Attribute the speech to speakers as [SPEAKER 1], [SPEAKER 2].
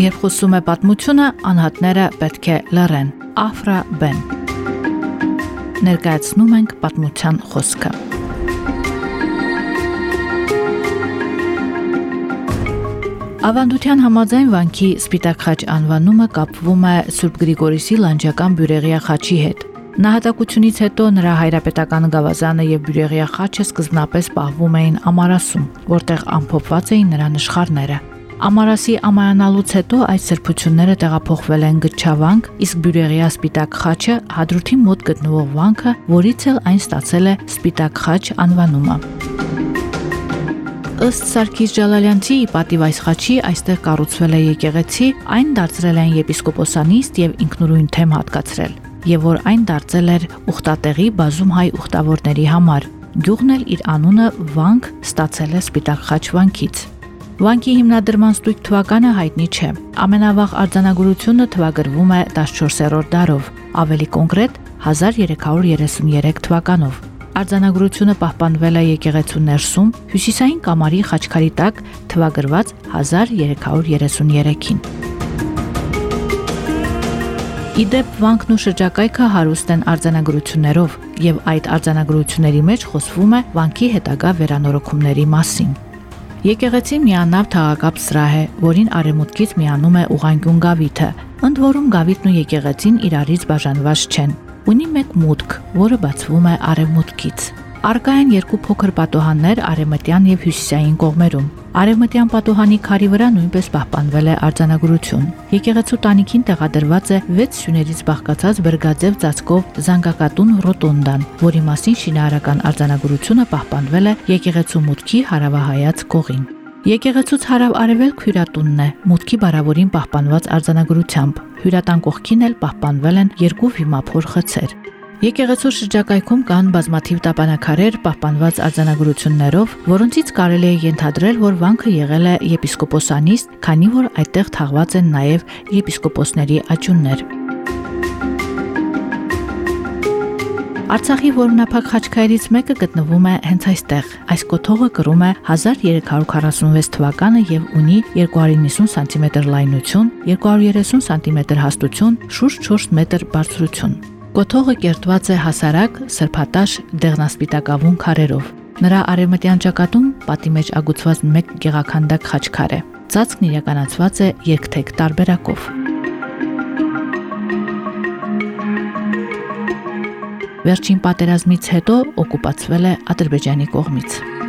[SPEAKER 1] Երբ խոսում է պատմությունը, անհատները պետք է լռեն։ Աֆրա Բեն Ներկայացնում ենք պատմության խոսքը։ Ավանդության համաձայն վանքի Սպիտակ խաչ անվանումը կապվում է Սուրբ Գրիգորիսի լանջական բյուրեղյա խաչի հետ։ Նահատակությունից հետո նրա հայրապետական գավազանը եւ բյուրեղյա խաչը սկզբնապես պահվում էին Ամարասում, որտեղ ամփոփված էին նրա նշխարները։ Ամարասի ամայանալուց հետո այդ սրբությունները տեղափոխվել են Գչավանք, իսկ բյուրեղյա Սպիտակ խաչը Հադրութի մոտ գտնվող վանքը, որից էլ այն ստացել է Սպիտակ խաչ անվանումը։ Ըստ Սարգիս Ջալալյանցի պատիվ այս խաչի այստեղ կառուցվել է եկեղեցի, այն դարձրել են եպիսկոպոսանիստ եւ ինքնուրույն թեմ հատկացրել, եւ որ այն դարձել էր ուխտատեղի բազում հայ ուխտավորների համար։ Գյուղն էլ իր անունը Վանք ստացել է Սպիտակ խաչ վանքից։ Վանքի հիմնադրման ստույգ թվականը հայտնի չէ։ Ամենավաղ արձանագրությունը թվագրվում է 14-րդ դարով, ավելի կոնկրետ 1333 թվականով։ Արձանագրությունը պահպանվել է եկեղեցու ներսում Հյուսիսային կամարի խաչքարի տակ թվագրված 1333-ին։ Իդեպ վանքն ու շրջակայքը հարուստ են արձանագրություններով, եւ այդ արձանագրությունների մեջ խոսվում է վանքի հետագա վերանորոգումների մասին։ Եկեղեցի միանավ թաղակապ սրահ է, որին արևմուտքից միանում է ուղանկյուն գավիթը։ Ընդ որում գավիթն ու եկեղեցին իրարից բաժանված չեն։ Ունի մեկ մուտք, որը բացվում է արևմուտքից։ Արկա են երկու փոքր պատոհաններ արևմտյան եւ հյուսիսային կողմերում։ Արևմտյան պատոհանի քարի վրա նույնպես պահպանվել է արձանագրություն։ Եկեղեցու տանիքին տեղադրված է 6 սյուներից բաղկացած բրգաձև ծածկով զանգակատուն ռոտոնդան, որի մասին շինարարական արձանագրությունը պահպանվել է եկեղեցու մուտքի հարավահայաց կողին։ Եկեղեցուց հարավ-արևելք հյուրատունն է, մուտքի բարավորին պահպանված արձանագրությամբ։ Հյուրատան կողքին էլ պահպանվել են երկու վիմափոր խցեր։ Եկեղեցու շրջակայքում կան բազմաթիվ տապանակարեր պահպանված արձանագրություններով, որոնցից կարելի է ենթադրել, որ վանքը եղել է եպիսկոպոսանիստ, քանի որ այդտեղ թաղված են նաև եպիսկոպոսների աճուններ։ Արցախի որմնափակ խաչքայրից մեկը գտնվում է հենց այստեղ։ Այս կոթողը կրում է 1346 թվականը եւ ունի 290 սանտիմետր լայնություն, 230 սանտիմետր հաստություն, շուրջ 4 մետր բարձրություն։ Կոթողը կերտված է հասարակ սրբատաշ դեղնասպիտակավուն քարերով։ Նրա արևմտյան ճակատում պատի մեջ ագուցված մեկ գեղաքանդակ խաչքար է։ Ծածկն իրականացված է երկթեք տարբերակով։ Վերջին պատերազմից հետո օկուպացվել է Ադրբեջանի կողմից։